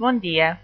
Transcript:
Bom dia.